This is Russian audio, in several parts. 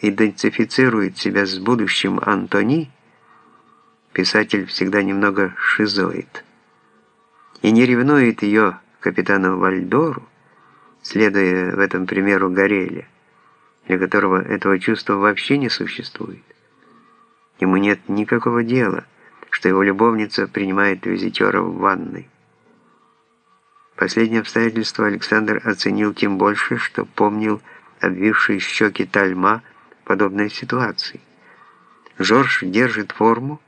идентифицирует себя с будущим Антони, писатель всегда немного шизоид, и не ревнует ее капитану Вальдору, следуя в этом примеру Гореля, для которого этого чувства вообще не существует. Ему нет никакого дела, что его любовница принимает визитера в ванной. Последнее обстоятельство Александр оценил тем больше, что помнил обвившие щеки Тальма подобной ситуации. Жорж держит форму,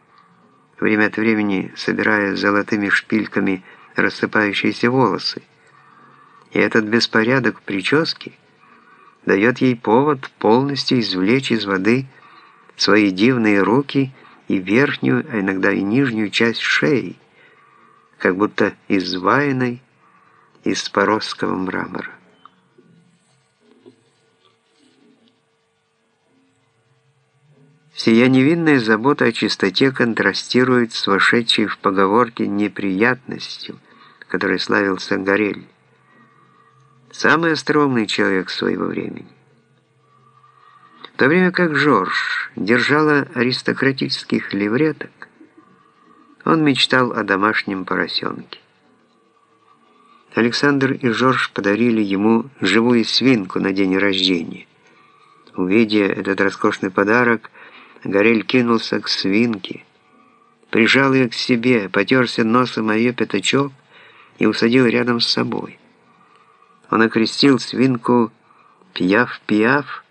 время от времени собирая золотыми шпильками рассыпающиеся волосы. И этот беспорядок прически дает ей повод полностью извлечь из воды свои дивные руки и верхнюю, а иногда и нижнюю часть шеи, как будто изваянной, из поросского мрамора. Сия невинная забота о чистоте контрастирует с вошедшей в поговорке неприятностью, которой славился Горель. Самый остроумный человек своего времени. В то время как Жорж держала аристократических левреток, он мечтал о домашнем поросенке. Александр и Жорж подарили ему живую свинку на день рождения. Увидя этот роскошный подарок, Горель кинулся к свинке, прижал ее к себе, потерся носом о ее пятачок и усадил рядом с собой. Он окрестил свинку «Пьяв-пьяв»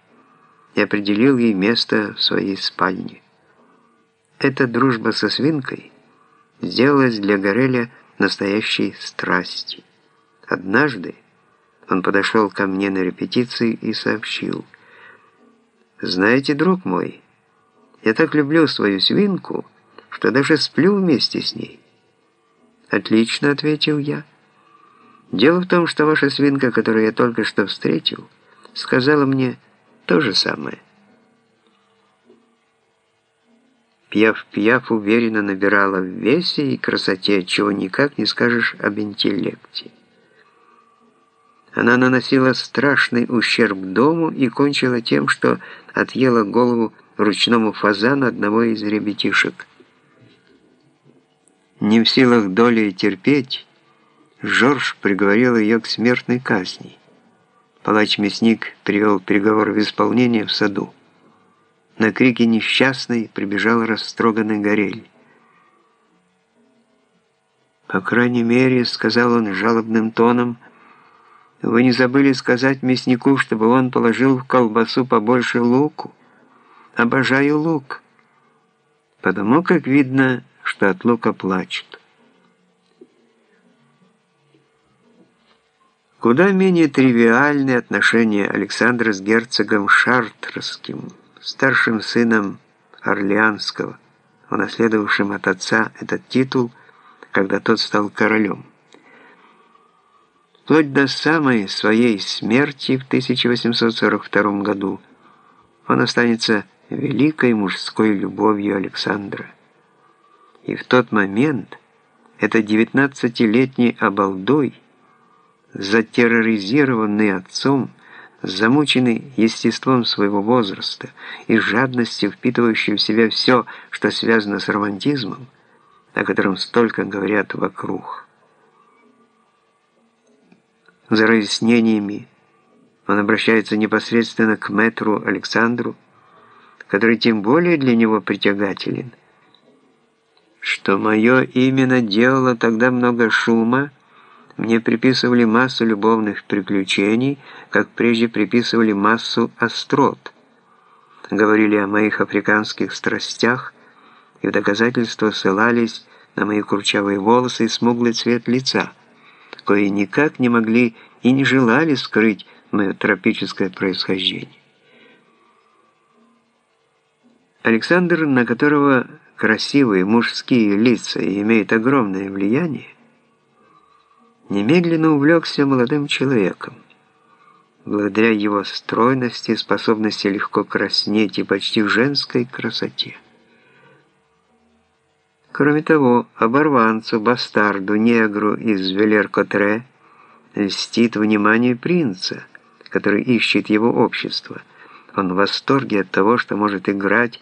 и определил ей место в своей спальне. Эта дружба со свинкой сделалась для Гореля настоящей страстью. Однажды он подошел ко мне на репетиции и сообщил, «Знаете, друг мой, я так люблю свою свинку, что даже сплю вместе с ней». «Отлично», — ответил я. «Дело в том, что ваша свинка, которую я только что встретил, сказала мне то же самое». Пьяв-пьяв уверенно набирала в весе и красоте, чего никак не скажешь об интеллекте. Она наносила страшный ущерб дому и кончила тем, что отъела голову ручному фазану одного из ребятишек. Не в силах долей терпеть, Жорж приговорил ее к смертной казни. Палач-мясник привел приговор в исполнение в саду. На крики несчастной прибежал растроганный Горель. «По крайней мере, — сказал он жалобным тоном, — вы не забыли сказать мяснику, чтобы он положил в колбасу побольше луку? Обожаю лук. Потому как видно, что от лука плачут. Куда менее тривиальные отношения Александра с герцогом Шартрским, старшим сыном Орлеанского, унаследовавшим от отца этот титул, когда тот стал королем вплоть до самой своей смерти в 1842 году, он останется великой мужской любовью Александра. И в тот момент этот 19-летний обалдой, затерроризированный отцом, замученный естеством своего возраста и жадностью впитывающий в себя все, что связано с романтизмом, о котором столько говорят вокруг за разъяснениями. Он обращается непосредственно к мэтру Александру, который тем более для него притягателен. Что мое имя наделало тогда много шума, мне приписывали массу любовных приключений, как прежде приписывали массу острот. Говорили о моих африканских страстях и в доказательство ссылались на мои курчавые волосы и смуглый цвет лица – кое никак не могли и не желали скрыть мое тропическое происхождение. Александр, на которого красивые мужские лица имеют огромное влияние, немедленно увлекся молодым человеком. Благодаря его стройности, способности легко краснеть и почти женской красоте. Кроме того, оборванцу, бастарду, негру из Велер-Котре льстит внимание принца, который ищет его общество, Он в восторге от того, что может играть